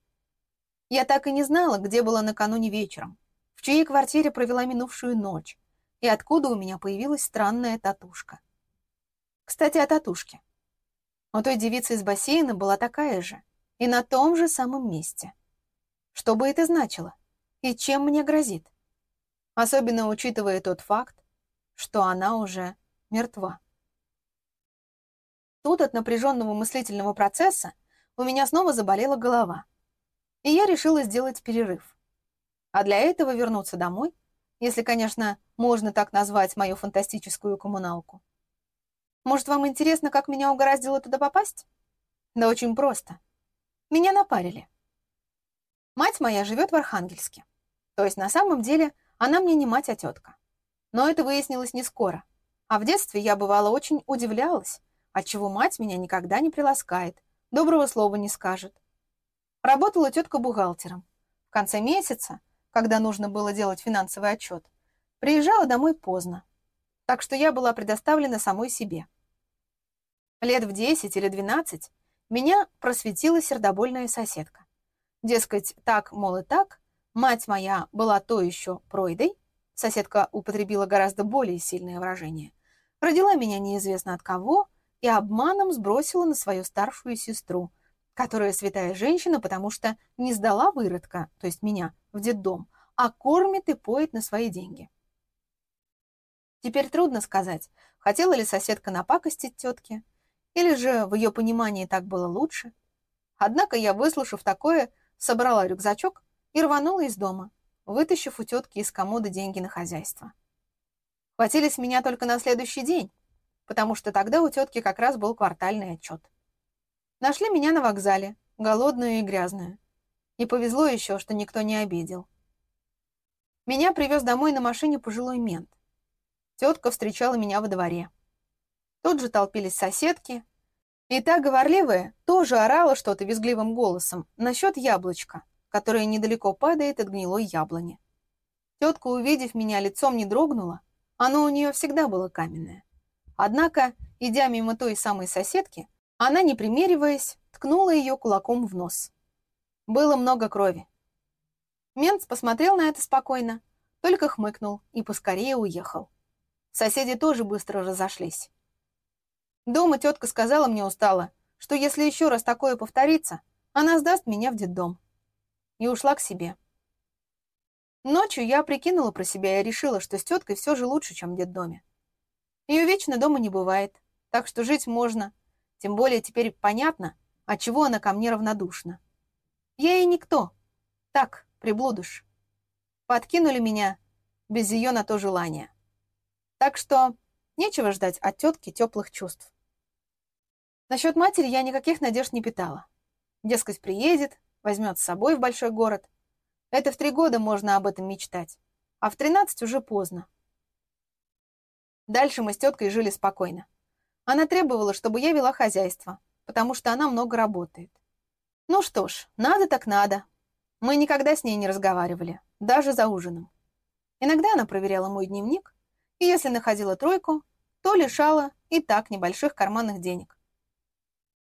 Я так и не знала, где была накануне вечером, в чьей квартире провела минувшую ночь, и откуда у меня появилась странная татушка. Кстати, о татушке. У той девицы из бассейна была такая же, и на том же самом месте. Что бы это значило? И чем мне грозит? Особенно учитывая тот факт, что она уже мертва. Тут от напряженного мыслительного процесса у меня снова заболела голова. И я решила сделать перерыв. А для этого вернуться домой, если, конечно, можно так назвать мою фантастическую коммуналку. Может, вам интересно, как меня угораздило туда попасть? Да очень просто. Меня напарили. Мать моя живет в Архангельске. То есть на самом деле она мне не мать, а тетка. Но это выяснилось не скоро. А в детстве я бывала очень удивлялась, отчего мать меня никогда не приласкает, доброго слова не скажет. Работала тетка бухгалтером. В конце месяца, когда нужно было делать финансовый отчет, Приезжала домой поздно, так что я была предоставлена самой себе. Лет в 10 или 12 меня просветила сердобольная соседка. Дескать, так, мол, и так, мать моя была то еще пройдой, соседка употребила гораздо более сильное выражение, родила меня неизвестно от кого и обманом сбросила на свою старшую сестру, которая святая женщина, потому что не сдала выродка, то есть меня, в детдом, а кормит и поет на свои деньги. Теперь трудно сказать, хотела ли соседка напакостить тетке, или же в ее понимании так было лучше. Однако я, выслушав такое, собрала рюкзачок и рванула из дома, вытащив у тетки из комода деньги на хозяйство. Хватились меня только на следующий день, потому что тогда у тетки как раз был квартальный отчет. Нашли меня на вокзале, голодную и грязную. И повезло еще, что никто не обидел. Меня привез домой на машине пожилой мент. Тетка встречала меня во дворе. Тут же толпились соседки. И та говорливая тоже орала что-то визгливым голосом насчет яблочка, которое недалеко падает от гнилой яблони. Тетка, увидев меня, лицом не дрогнула, оно у нее всегда было каменное. Однако, идя мимо той самой соседки, она, не примериваясь, ткнула ее кулаком в нос. Было много крови. Менц посмотрел на это спокойно, только хмыкнул и поскорее уехал. Соседи тоже быстро разошлись. Дома тетка сказала мне устало, что если еще раз такое повторится, она сдаст меня в детдом. И ушла к себе. Ночью я прикинула про себя и решила, что с теткой все же лучше, чем в детдоме. Ее вечно дома не бывает, так что жить можно. Тем более теперь понятно, отчего она ко мне равнодушна. Я ей никто. Так, приблудыш. Подкинули меня без ее на то желания. Так что нечего ждать от тетки теплых чувств. Насчет матери я никаких надежд не питала. Дескать, приедет, возьмет с собой в большой город. Это в три года можно об этом мечтать, а в тринадцать уже поздно. Дальше мы с теткой жили спокойно. Она требовала, чтобы я вела хозяйство, потому что она много работает. Ну что ж, надо так надо. Мы никогда с ней не разговаривали, даже за ужином. Иногда она проверяла мой дневник, и если находила тройку, то лишала и так небольших карманных денег.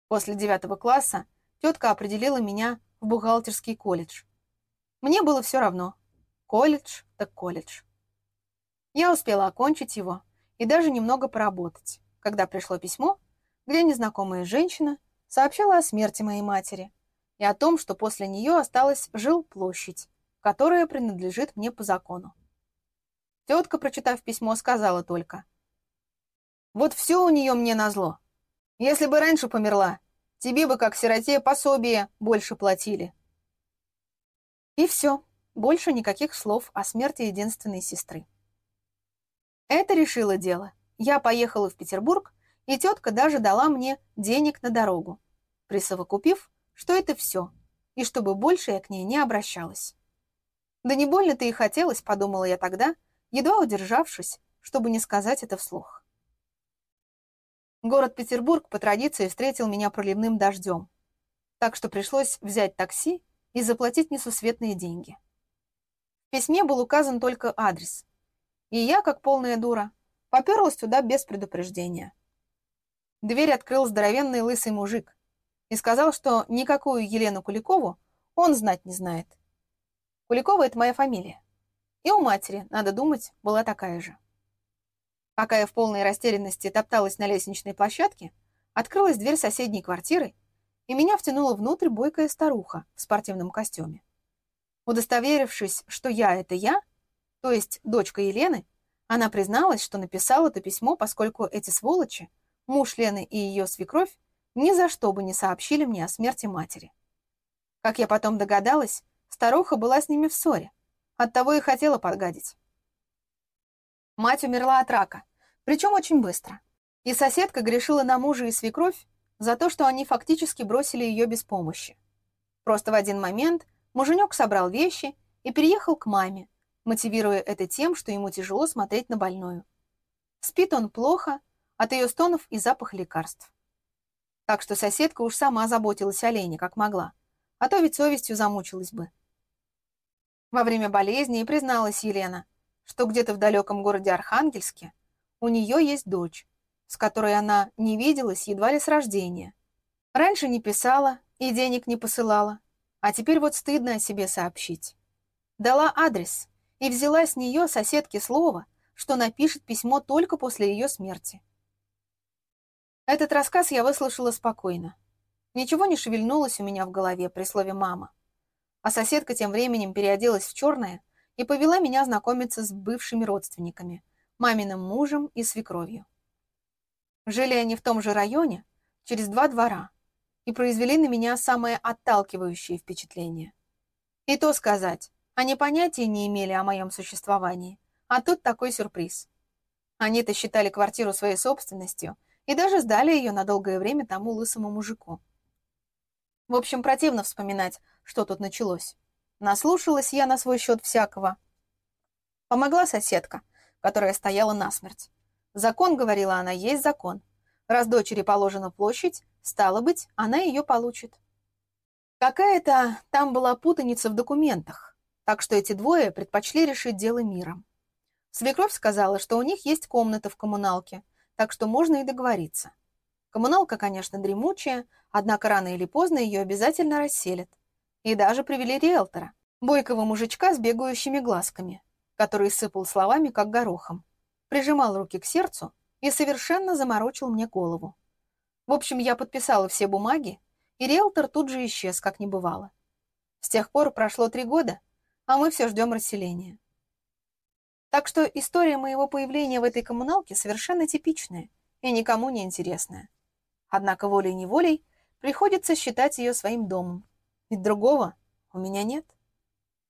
После девятого класса тетка определила меня в бухгалтерский колледж. Мне было все равно. Колледж так колледж. Я успела окончить его и даже немного поработать, когда пришло письмо, где незнакомая женщина сообщала о смерти моей матери и о том, что после нее осталась жилплощадь, которая принадлежит мне по закону. Тетка, прочитав письмо, сказала только, «Вот все у нее мне назло. Если бы раньше померла, тебе бы, как сироте, пособие больше платили». И все, больше никаких слов о смерти единственной сестры. Это решило дело. Я поехала в Петербург, и тетка даже дала мне денег на дорогу, присовокупив, что это все, и чтобы больше я к ней не обращалась. Да не больно-то и хотелось, подумала я тогда, едва удержавшись, чтобы не сказать это вслух. Город Петербург по традиции встретил меня проливным дождем, так что пришлось взять такси и заплатить несусветные деньги. В письме был указан только адрес, и я, как полная дура, поперлась туда без предупреждения. Дверь открыл здоровенный лысый мужик и сказал, что никакую Елену Куликову он знать не знает. Куликова — это моя фамилия. И у матери, надо думать, была такая же. Пока я в полной растерянности топталась на лестничной площадке, открылась дверь соседней квартиры, и меня втянула внутрь бойкая старуха в спортивном костюме. Удостоверившись, что я — это я, то есть дочка Елены, она призналась, что написала это письмо, поскольку эти сволочи, муж Лены и ее свекровь, ни за что бы не сообщили мне о смерти матери. Как я потом догадалась, старуха была с ними в ссоре, оттого и хотела подгадить. Мать умерла от рака, причем очень быстро. И соседка грешила на мужа и свекровь за то, что они фактически бросили ее без помощи. Просто в один момент муженек собрал вещи и переехал к маме, мотивируя это тем, что ему тяжело смотреть на больную. Спит он плохо от ее стонов и запаха лекарств. Так что соседка уж сама заботилась о Лене, как могла, а то ведь совестью замучилась бы. Во время болезни и призналась Елена, что где-то в далеком городе Архангельске у нее есть дочь, с которой она не виделась едва ли с рождения. Раньше не писала и денег не посылала, а теперь вот стыдно о себе сообщить. Дала адрес, и взяла с нее соседке слово, что напишет письмо только после ее смерти. Этот рассказ я выслушала спокойно. Ничего не шевельнулось у меня в голове при слове «мама». А соседка тем временем переоделась в черное и повела меня знакомиться с бывшими родственниками, маминым мужем и свекровью. Жили они в том же районе, через два двора, и произвели на меня самое отталкивающее впечатление. И то сказать, они понятия не имели о моем существовании. А тут такой сюрприз. Они-то считали квартиру своей собственностью и даже сдали ее на долгое время тому лысому мужику. В общем, противно вспоминать, что тут началось. Наслушалась я на свой счет всякого. Помогла соседка, которая стояла насмерть. Закон, говорила она, есть закон. Раз дочери положена площадь, стало быть, она ее получит. Какая-то там была путаница в документах. Так что эти двое предпочли решить дело миром. Свекровь сказала, что у них есть комната в коммуналке, так что можно и договориться. Коммуналка, конечно, дремучая, однако рано или поздно ее обязательно расселят. И даже привели риэлтора, бойкого мужичка с бегающими глазками, который сыпал словами, как горохом, прижимал руки к сердцу и совершенно заморочил мне голову. В общем, я подписала все бумаги, и риэлтор тут же исчез, как не бывало. С тех пор прошло три года, а мы все ждем расселения. Так что история моего появления в этой коммуналке совершенно типичная и никому не интересная. Однако волей-неволей приходится считать ее своим домом, ведь другого у меня нет.